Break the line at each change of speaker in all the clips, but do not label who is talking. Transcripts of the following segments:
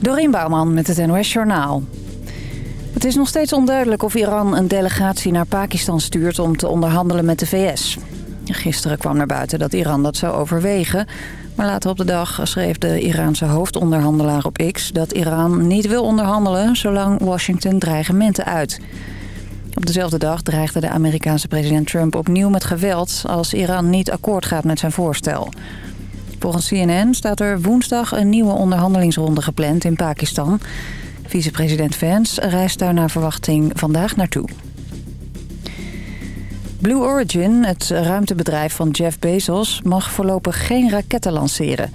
Dorien Bouwman met het NOS Journaal. Het is nog steeds onduidelijk of Iran een delegatie naar Pakistan stuurt om te onderhandelen met de VS. Gisteren kwam naar buiten dat Iran dat zou overwegen. Maar later op de dag schreef de Iraanse hoofdonderhandelaar op X... dat Iran niet wil onderhandelen zolang Washington dreigementen uit. Op dezelfde dag dreigde de Amerikaanse president Trump opnieuw met geweld... als Iran niet akkoord gaat met zijn voorstel. Volgens CNN staat er woensdag een nieuwe onderhandelingsronde gepland in Pakistan. Vicepresident Vance reist daar naar verwachting vandaag naartoe. Blue Origin, het ruimtebedrijf van Jeff Bezos, mag voorlopig geen raketten lanceren.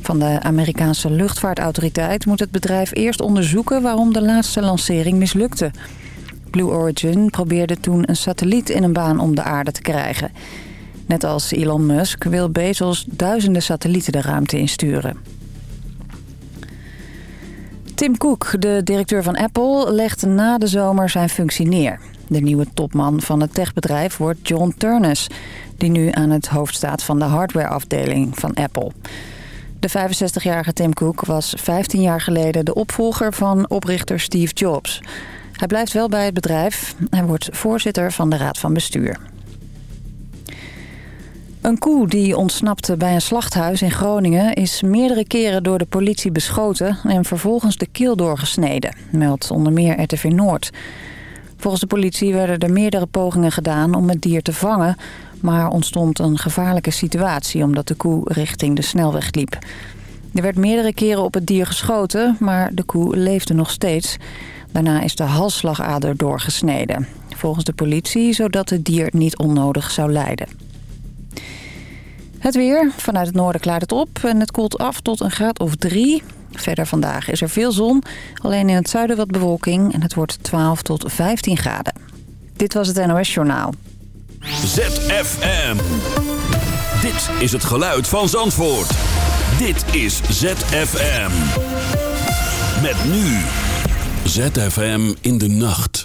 Van de Amerikaanse luchtvaartautoriteit moet het bedrijf eerst onderzoeken waarom de laatste lancering mislukte. Blue Origin probeerde toen een satelliet in een baan om de aarde te krijgen. Net als Elon Musk wil Bezos duizenden satellieten de ruimte insturen. Tim Cook, de directeur van Apple, legt na de zomer zijn functie neer. De nieuwe topman van het techbedrijf wordt John Turnus... die nu aan het hoofd staat van de hardwareafdeling van Apple. De 65-jarige Tim Cook was 15 jaar geleden de opvolger van oprichter Steve Jobs. Hij blijft wel bij het bedrijf. Hij wordt voorzitter van de raad van bestuur. Een koe die ontsnapte bij een slachthuis in Groningen... is meerdere keren door de politie beschoten en vervolgens de keel doorgesneden... meldt onder meer RTV Noord. Volgens de politie werden er meerdere pogingen gedaan om het dier te vangen... maar ontstond een gevaarlijke situatie omdat de koe richting de snelweg liep. Er werd meerdere keren op het dier geschoten, maar de koe leefde nog steeds. Daarna is de halsslagader doorgesneden. Volgens de politie zodat het dier niet onnodig zou lijden. Het weer. Vanuit het noorden klaart het op en het koelt af tot een graad of drie. Verder vandaag is er veel zon, alleen in het zuiden wat bewolking en het wordt 12 tot 15 graden. Dit was het NOS Journaal.
ZFM. Dit is het geluid van Zandvoort. Dit is ZFM. Met nu. ZFM in de nacht.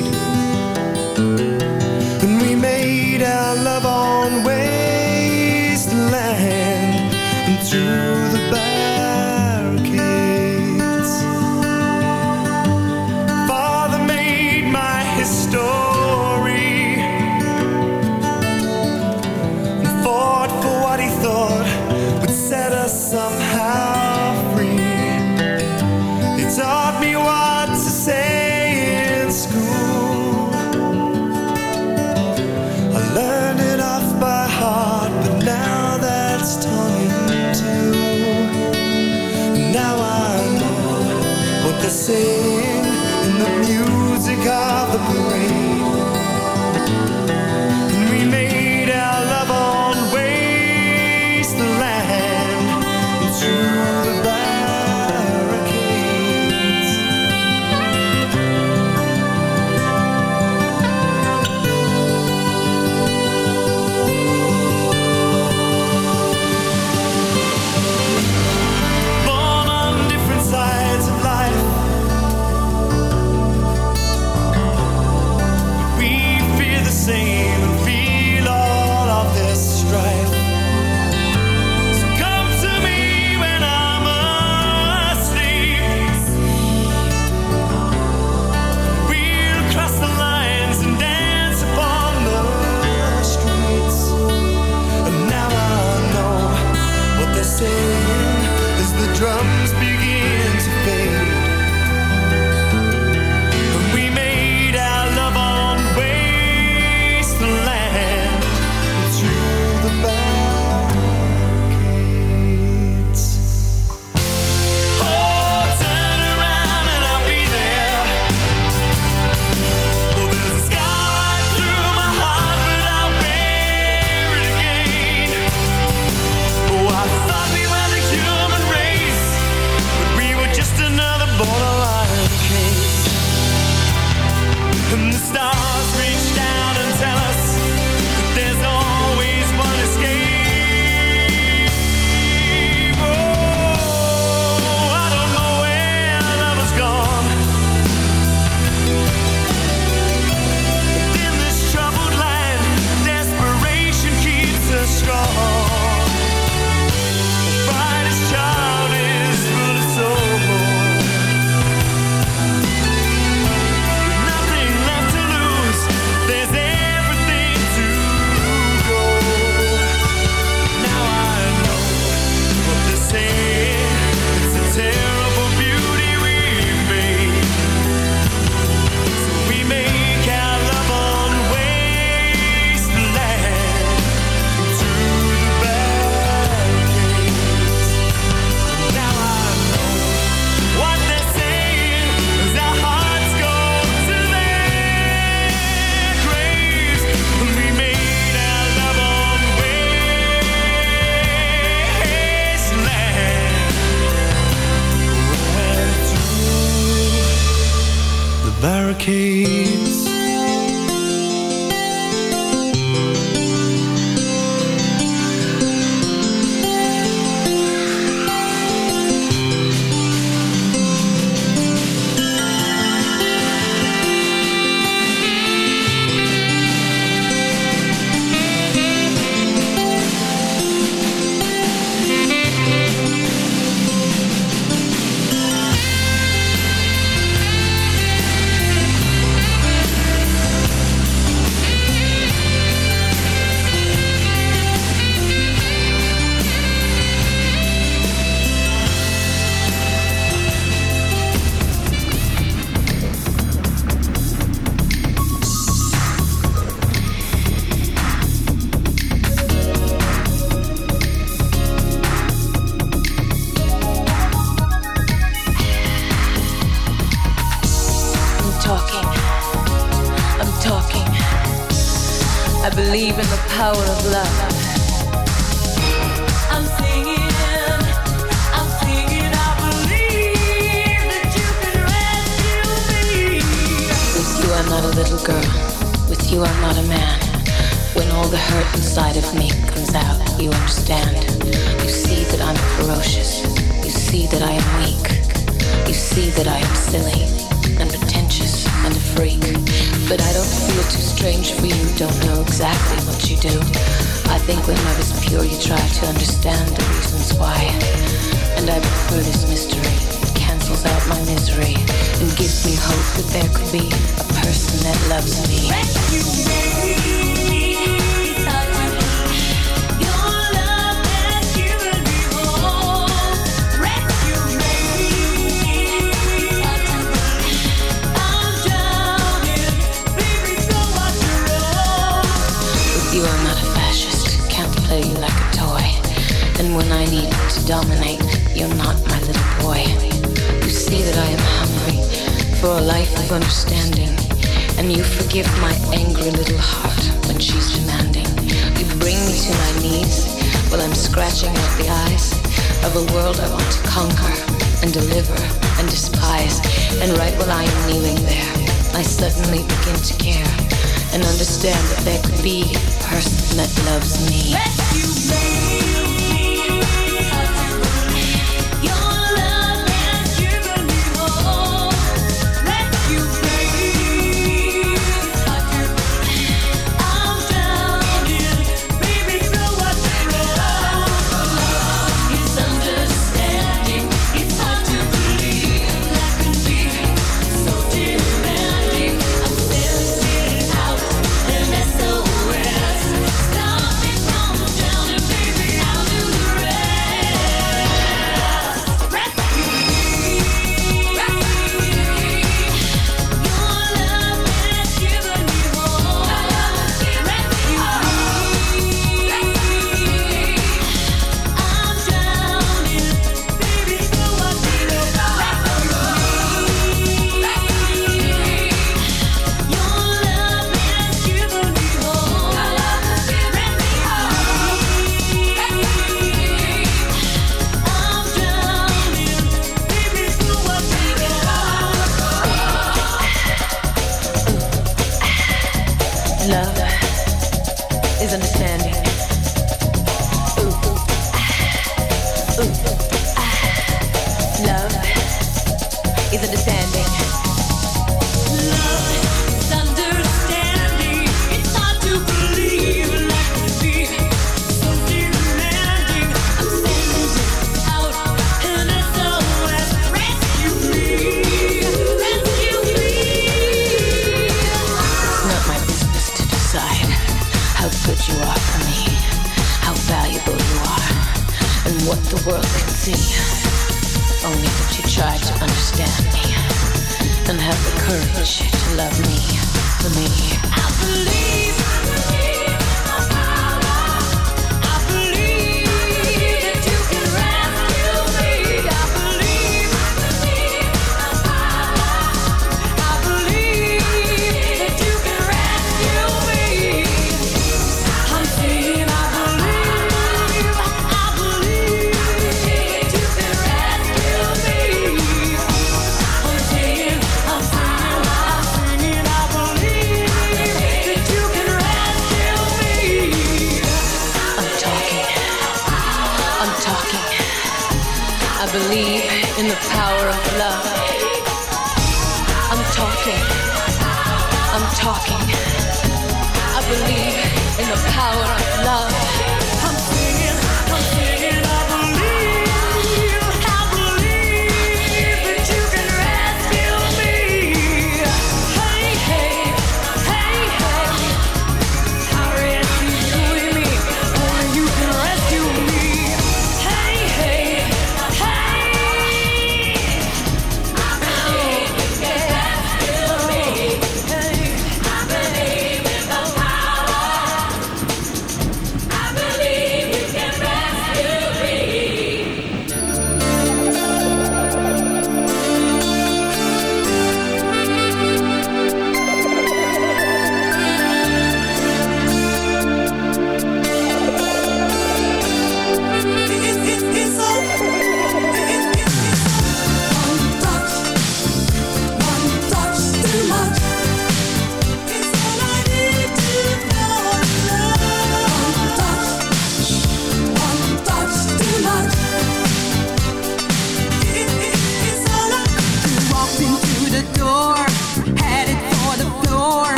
Out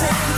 I'm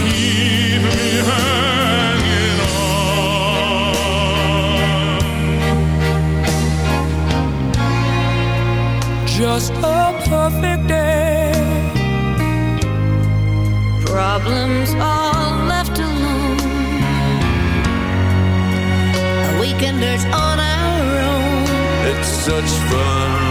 keep me hanging on.
Just a perfect day.
Problems all left alone. A weekenders on our own.
It's such fun.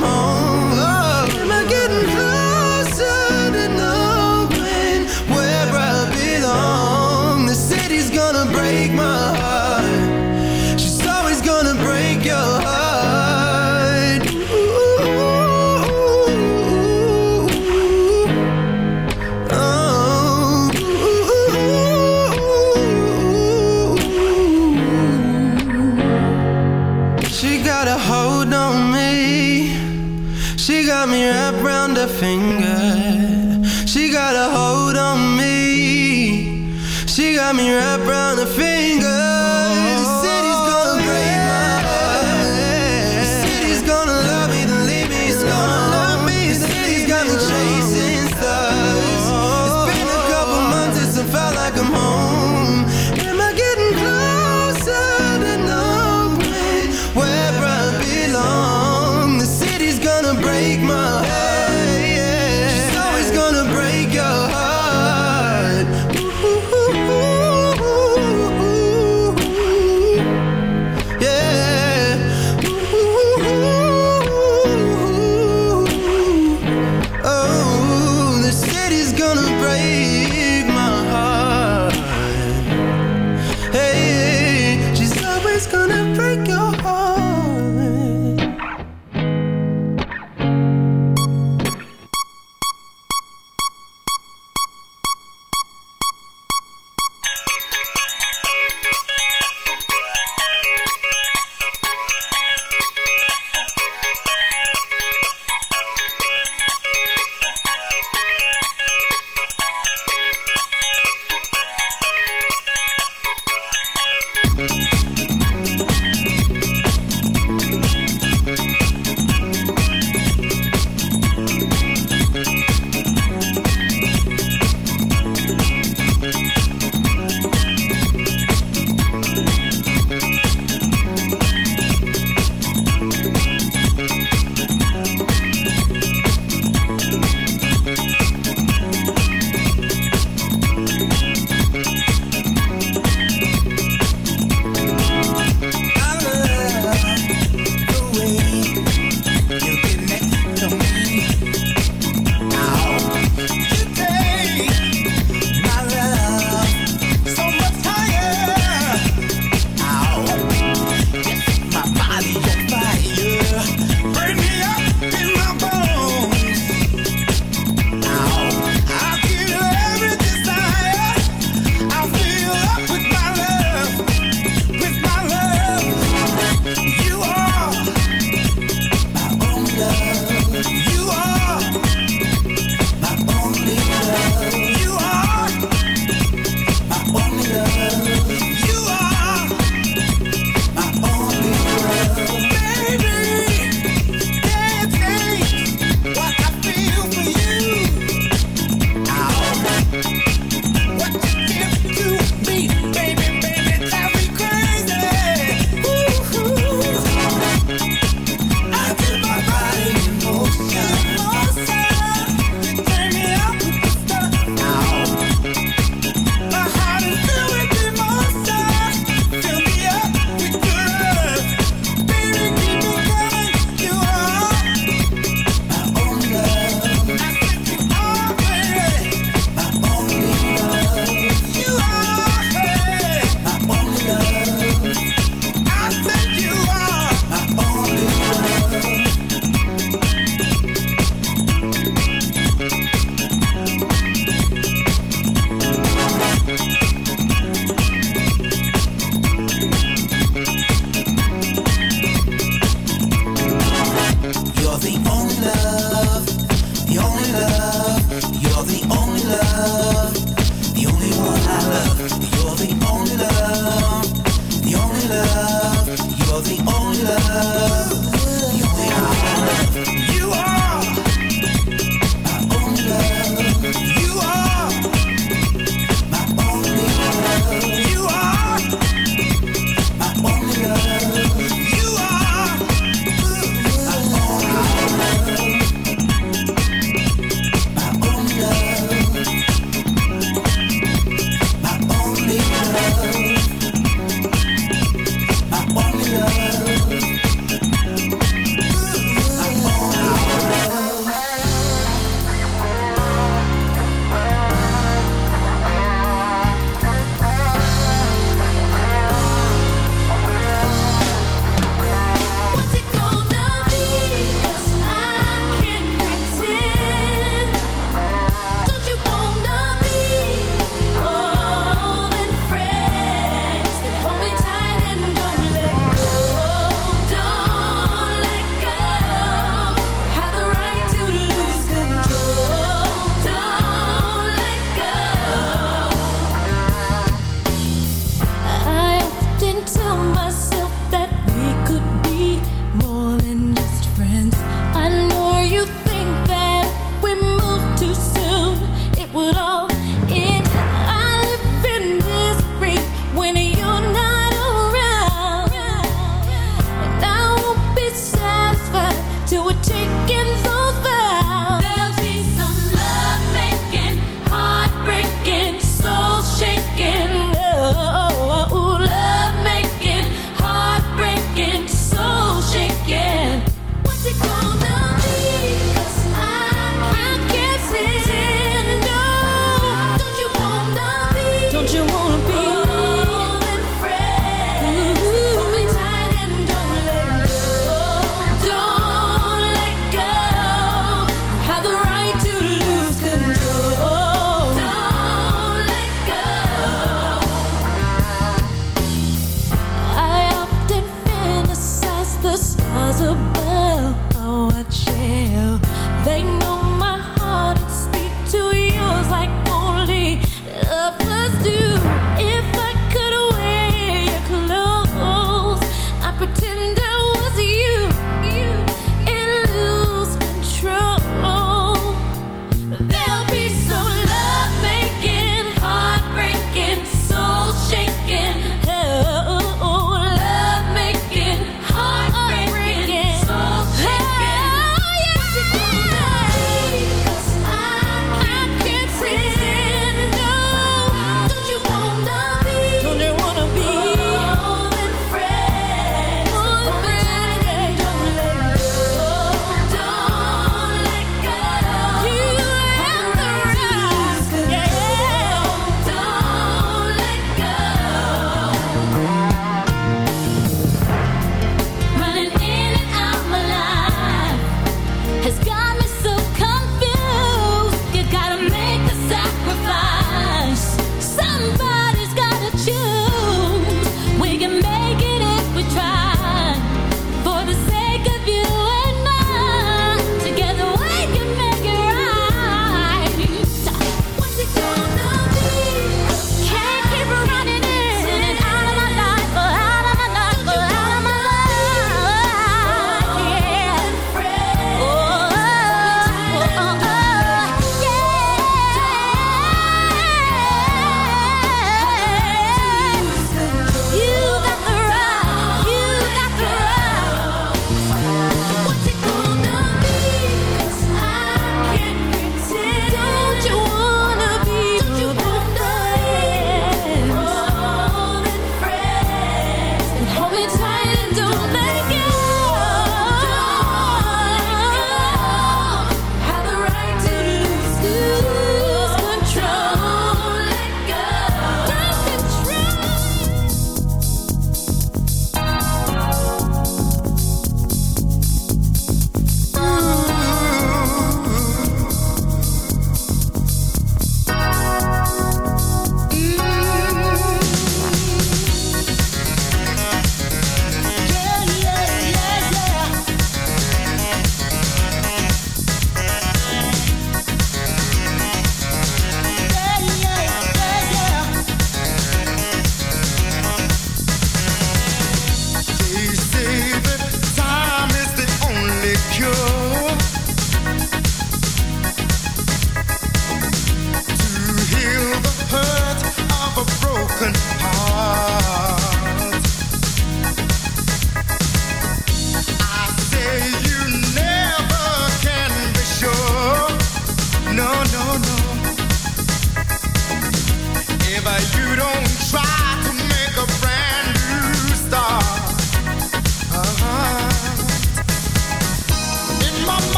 Felt like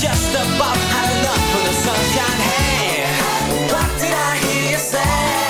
just about had enough of the sunshine. Hey, what did I hear you say?